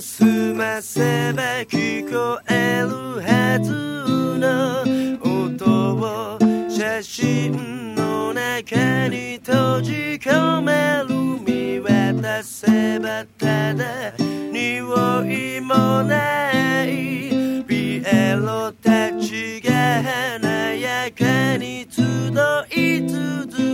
をませば聞こえるはずの音を写真の中に閉じ込める見渡せばただ匂いもないピエロたちが華やかに集い続け